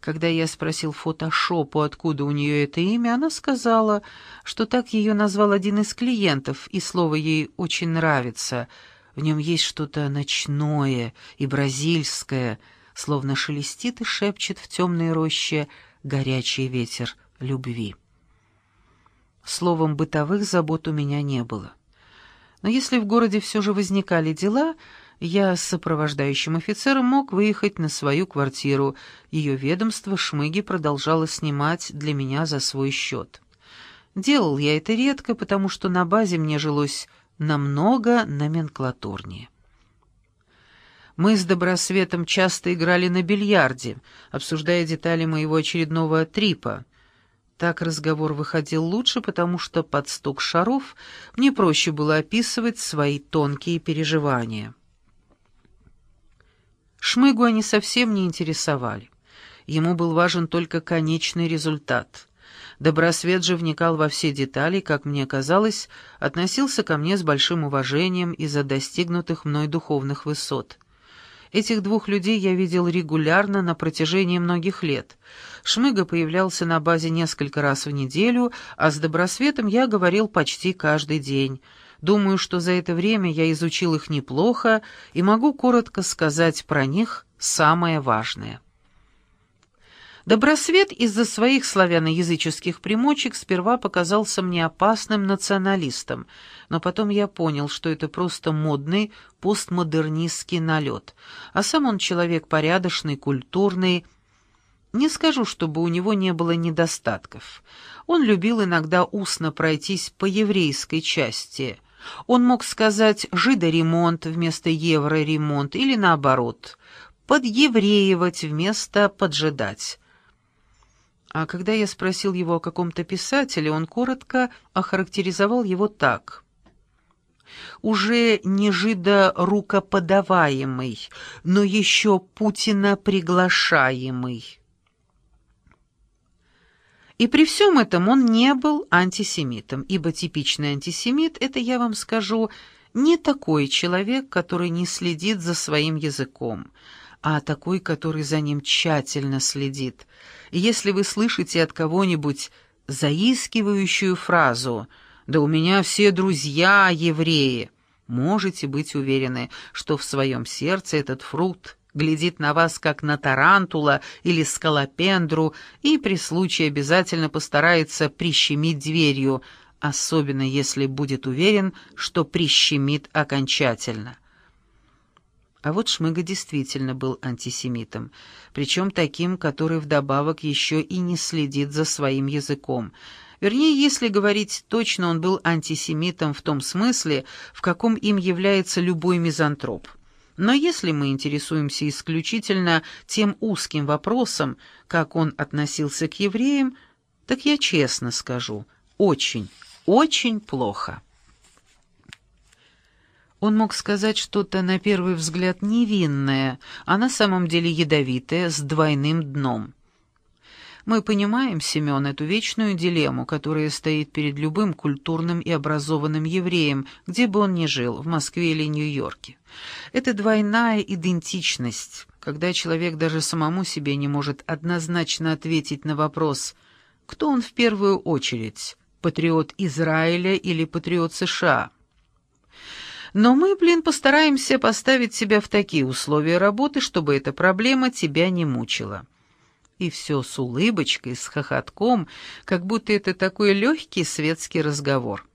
Когда я спросил фотошопу, откуда у нее это имя, она сказала, что так ее назвал один из клиентов, и слово ей очень нравится. В нем есть что-то ночное и бразильское, словно шелестит и шепчет в темной роще горячий ветер любви. Словом, бытовых забот у меня не было. Но если в городе все же возникали дела, я с сопровождающим офицером мог выехать на свою квартиру. Ее ведомство Шмыги продолжало снимать для меня за свой счет. Делал я это редко, потому что на базе мне жилось намного номенклатурнее. Мы с Добросветом часто играли на бильярде, обсуждая детали моего очередного трипа. Так разговор выходил лучше, потому что под стук шаров мне проще было описывать свои тонкие переживания. Шмыгу они совсем не интересовали. Ему был важен только конечный результат. Добросвет же вникал во все детали, как мне казалось, относился ко мне с большим уважением из-за достигнутых мной духовных высот. Этих двух людей я видел регулярно на протяжении многих лет. Шмыга появлялся на базе несколько раз в неделю, а с Добросветом я говорил почти каждый день — Думаю, что за это время я изучил их неплохо и могу коротко сказать про них самое важное. Добросвет из-за своих славяноязыческих примочек сперва показался мне опасным националистом, но потом я понял, что это просто модный постмодернистский налет, а сам он человек порядочный, культурный. Не скажу, чтобы у него не было недостатков. Он любил иногда устно пройтись по еврейской части – он мог сказать «жидоремонт» вместо «евроремонт» или наоборот, «подевреевать» вместо «поджидать». А когда я спросил его о каком-то писателе, он коротко охарактеризовал его так. «Уже не жидорукоподаваемый, но еще Путина приглашаемый». И при всем этом он не был антисемитом, ибо типичный антисемит — это, я вам скажу, не такой человек, который не следит за своим языком, а такой, который за ним тщательно следит. И если вы слышите от кого-нибудь заискивающую фразу «Да у меня все друзья евреи», можете быть уверены, что в своем сердце этот фрукт глядит на вас, как на тарантула или скалопендру, и при случае обязательно постарается прищемить дверью, особенно если будет уверен, что прищемит окончательно. А вот Шмыга действительно был антисемитом, причем таким, который вдобавок еще и не следит за своим языком. Вернее, если говорить точно, он был антисемитом в том смысле, в каком им является любой мизантроп – но если мы интересуемся исключительно тем узким вопросом, как он относился к евреям, так я честно скажу, очень, очень плохо. Он мог сказать что-то на первый взгляд невинное, а на самом деле ядовитое, с двойным дном. Мы понимаем, Семен, эту вечную дилемму, которая стоит перед любым культурным и образованным евреем, где бы он ни жил, в Москве или Нью-Йорке. Это двойная идентичность, когда человек даже самому себе не может однозначно ответить на вопрос, кто он в первую очередь, патриот Израиля или патриот США. Но мы, блин, постараемся поставить себя в такие условия работы, чтобы эта проблема тебя не мучила и все с улыбочкой, с хохотком, как будто это такой легкий светский разговор.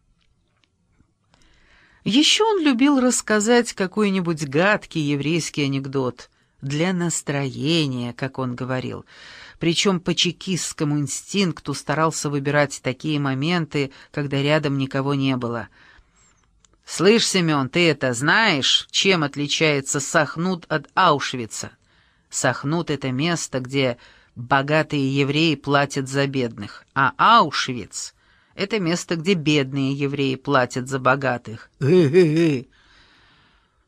Еще он любил рассказать какой-нибудь гадкий еврейский анекдот для настроения, как он говорил, причем по чекистскому инстинкту старался выбирать такие моменты, когда рядом никого не было. «Слышь, Семен, ты это знаешь, чем отличается Сахнут от Аушвица?» Сахнут — это место, где богатые евреи платят за бедных, а Аушвиц — это место, где бедные евреи платят за богатых.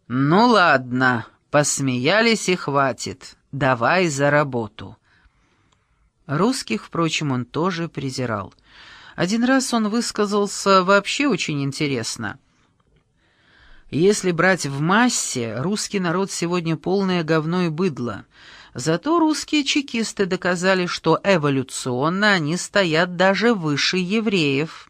Ну ладно, посмеялись и хватит. Давай за работу. Русских, впрочем, он тоже презирал. Один раз он высказался вообще очень интересно. Если брать в массе, русский народ сегодня полное говно и быдло — Зато русские чекисты доказали, что эволюционно они стоят даже выше евреев.